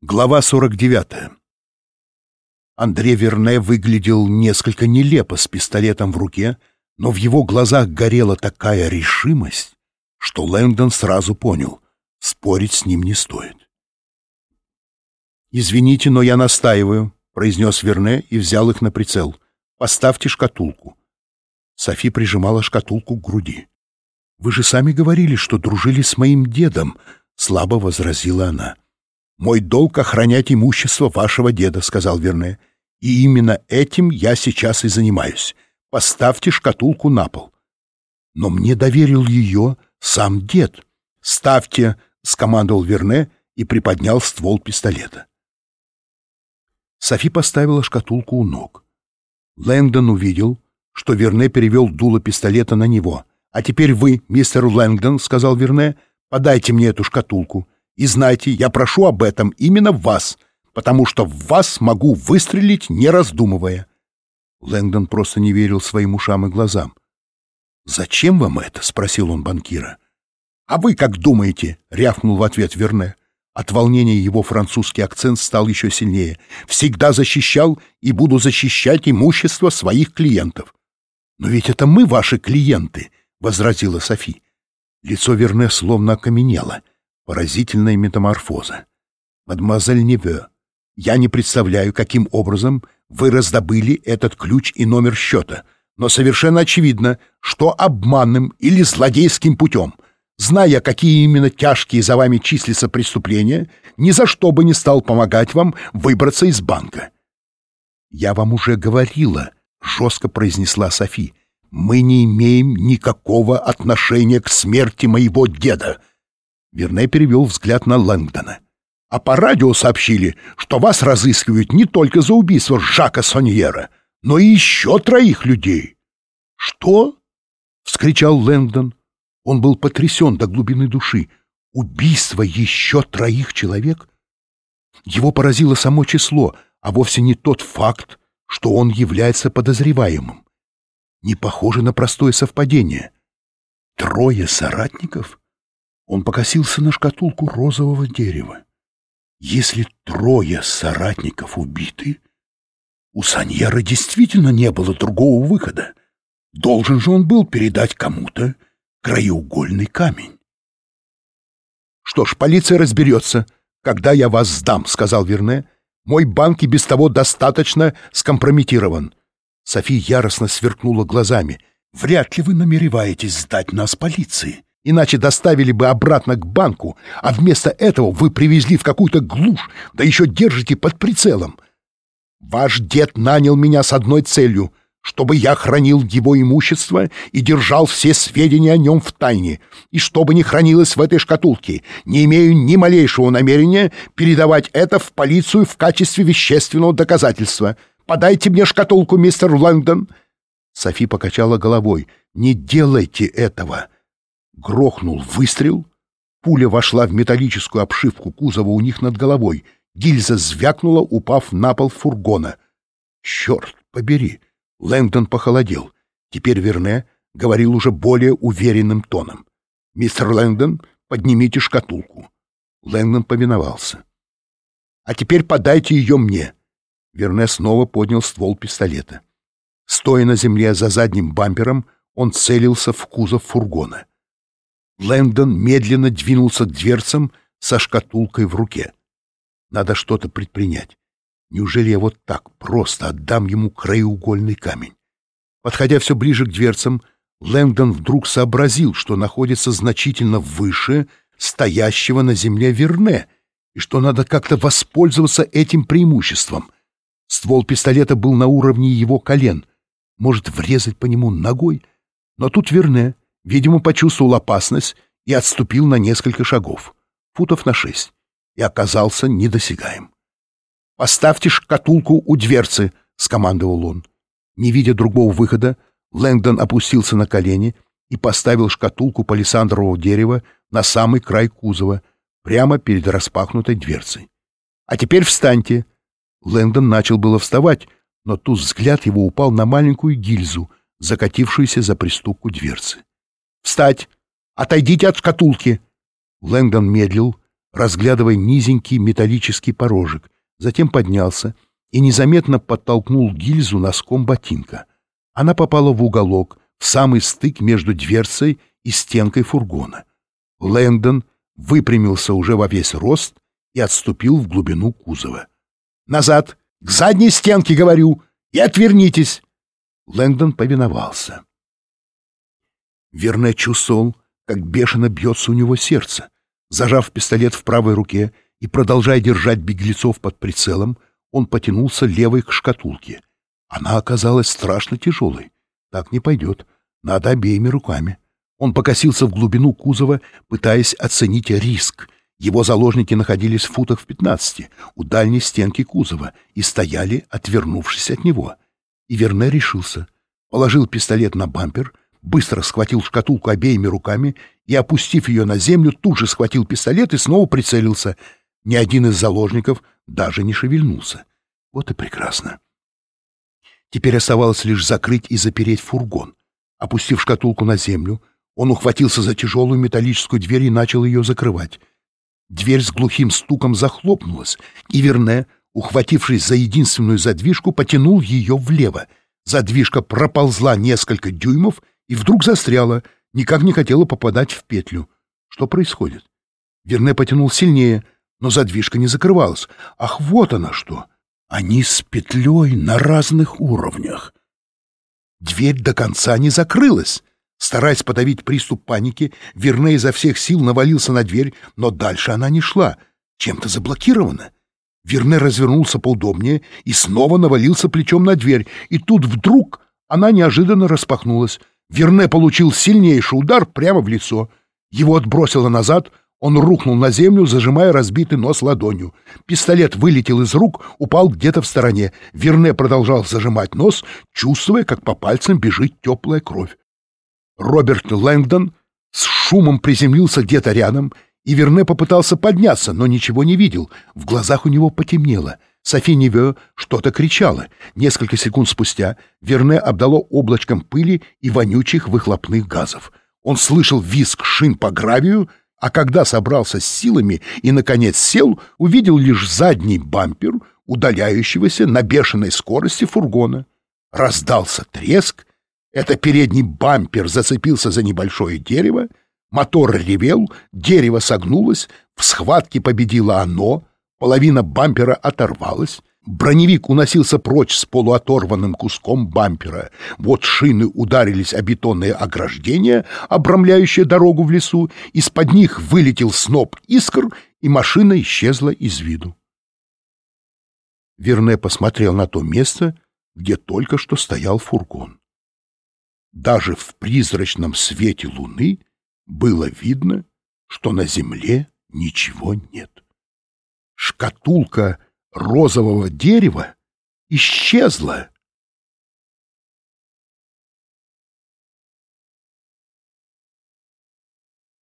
Глава 49. Андре Верне выглядел несколько нелепо с пистолетом в руке, но в его глазах горела такая решимость, что Лэнгдон сразу понял — спорить с ним не стоит. «Извините, но я настаиваю», — произнес Верне и взял их на прицел. «Поставьте шкатулку». Софи прижимала шкатулку к груди. «Вы же сами говорили, что дружили с моим дедом», — слабо возразила она. «Мой долг — охранять имущество вашего деда», — сказал Верне. «И именно этим я сейчас и занимаюсь. Поставьте шкатулку на пол». «Но мне доверил ее сам дед». «Ставьте», — скомандовал Верне и приподнял ствол пистолета. Софи поставила шкатулку у ног. Лэнгдон увидел, что Верне перевел дуло пистолета на него. «А теперь вы, мистер Лэнгдон», — сказал Верне, — «подайте мне эту шкатулку». И знайте, я прошу об этом именно вас, потому что в вас могу выстрелить, не раздумывая». Лэнгдон просто не верил своим ушам и глазам. «Зачем вам это?» — спросил он банкира. «А вы как думаете?» — рявкнул в ответ Верне. От волнения его французский акцент стал еще сильнее. «Всегда защищал и буду защищать имущество своих клиентов». «Но ведь это мы ваши клиенты», — возразила Софи. Лицо Верне словно окаменело. Поразительная метаморфоза. Мадемуазель Неве, я не представляю, каким образом вы раздобыли этот ключ и номер счета, но совершенно очевидно, что обманным или злодейским путем, зная, какие именно тяжкие за вами числятся преступления, ни за что бы не стал помогать вам выбраться из банка. «Я вам уже говорила», — жестко произнесла Софи, — «мы не имеем никакого отношения к смерти моего деда. Верне перевел взгляд на Лэнгдона. «А по радио сообщили, что вас разыскивают не только за убийство Жака Соньера, но и еще троих людей». «Что?» — вскричал Лэнгдон. Он был потрясен до глубины души. «Убийство еще троих человек?» Его поразило само число, а вовсе не тот факт, что он является подозреваемым. Не похоже на простое совпадение. Трое соратников? Он покосился на шкатулку розового дерева. Если трое соратников убиты, у Саньера действительно не было другого выхода. Должен же он был передать кому-то краеугольный камень. «Что ж, полиция разберется, когда я вас сдам», — сказал Верне. «Мой банк и без того достаточно скомпрометирован». Софи яростно сверкнула глазами. «Вряд ли вы намереваетесь сдать нас полиции иначе доставили бы обратно к банку, а вместо этого вы привезли в какую-то глушь, да еще держите под прицелом. Ваш дед нанял меня с одной целью — чтобы я хранил его имущество и держал все сведения о нем в тайне, и чтобы не хранилось в этой шкатулке. Не имею ни малейшего намерения передавать это в полицию в качестве вещественного доказательства. Подайте мне шкатулку, мистер Лэнгдон». Софи покачала головой. «Не делайте этого. Грохнул выстрел. Пуля вошла в металлическую обшивку кузова у них над головой. Гильза звякнула, упав на пол фургона. «Черт побери!» Лэнгдон похолодел. Теперь Верне говорил уже более уверенным тоном. «Мистер Лэнгдон, поднимите шкатулку». Лэнгдон повиновался. «А теперь подайте ее мне». Верне снова поднял ствол пистолета. Стоя на земле за задним бампером, он целился в кузов фургона. Лэндон медленно двинулся к дверцам со шкатулкой в руке. Надо что-то предпринять. Неужели я вот так просто отдам ему краеугольный камень? Подходя все ближе к дверцам, Лэндон вдруг сообразил, что находится значительно выше стоящего на земле Верне, и что надо как-то воспользоваться этим преимуществом. Ствол пистолета был на уровне его колен. Может, врезать по нему ногой? Но тут Верне видимо, почувствовал опасность и отступил на несколько шагов, футов на шесть, и оказался недосягаем. «Поставьте шкатулку у дверцы», — скомандовал он. Не видя другого выхода, Лэнгдон опустился на колени и поставил шкатулку палисандрового дерева на самый край кузова, прямо перед распахнутой дверцей. «А теперь встаньте!» Лэнгдон начал было вставать, но тут взгляд его упал на маленькую гильзу, закатившуюся за приступку дверцы. Встать! Отойдите от шкатулки!» Лэнгдон медлил, разглядывая низенький металлический порожек, затем поднялся и незаметно подтолкнул гильзу носком ботинка. Она попала в уголок, в самый стык между дверцей и стенкой фургона. Лэндон выпрямился уже во весь рост и отступил в глубину кузова. «Назад! К задней стенке, говорю! И отвернитесь!» Лэндон повиновался. Верне чувствовал, как бешено бьется у него сердце. Зажав пистолет в правой руке и продолжая держать беглецов под прицелом, он потянулся левой к шкатулке. Она оказалась страшно тяжелой. Так не пойдет. Надо обеими руками. Он покосился в глубину кузова, пытаясь оценить риск. Его заложники находились в футах в пятнадцати, у дальней стенки кузова, и стояли, отвернувшись от него. И Верне решился. Положил пистолет на бампер, быстро схватил шкатулку обеими руками и, опустив ее на землю, тут же схватил пистолет и снова прицелился. Ни один из заложников даже не шевельнулся. Вот и прекрасно. Теперь оставалось лишь закрыть и запереть фургон. Опустив шкатулку на землю, он ухватился за тяжелую металлическую дверь и начал ее закрывать. Дверь с глухим стуком захлопнулась, и Верне, ухватившись за единственную задвижку, потянул ее влево. Задвижка проползла несколько дюймов и вдруг застряла, никак не хотела попадать в петлю. Что происходит? Верне потянул сильнее, но задвижка не закрывалась. Ах, вот она что! Они с петлей на разных уровнях. Дверь до конца не закрылась. Стараясь подавить приступ паники, Верне изо всех сил навалился на дверь, но дальше она не шла. Чем-то заблокирована. Верне развернулся поудобнее и снова навалился плечом на дверь. И тут вдруг она неожиданно распахнулась. Верне получил сильнейший удар прямо в лицо. Его отбросило назад, он рухнул на землю, зажимая разбитый нос ладонью. Пистолет вылетел из рук, упал где-то в стороне. Верне продолжал зажимать нос, чувствуя, как по пальцам бежит теплая кровь. Роберт Лэнгдон с шумом приземлился где-то рядом, и Верне попытался подняться, но ничего не видел. В глазах у него потемнело. Софи Неве что-то кричала. Несколько секунд спустя Верне обдало облачком пыли и вонючих выхлопных газов. Он слышал визг шин по гравию, а когда собрался с силами и, наконец, сел, увидел лишь задний бампер удаляющегося на бешеной скорости фургона. Раздался треск, это передний бампер зацепился за небольшое дерево, мотор ревел, дерево согнулось, в схватке победило оно, половина бампера оторвалась, Броневик уносился прочь с полуоторванным куском бампера. Вот шины ударились о бетонное ограждение, обрамляющее дорогу в лесу, из-под них вылетел сноп искр, и машина исчезла из виду. Верне посмотрел на то место, где только что стоял фургон. Даже в призрачном свете луны было видно, что на земле ничего нет. Шкатулка розового дерева исчезла.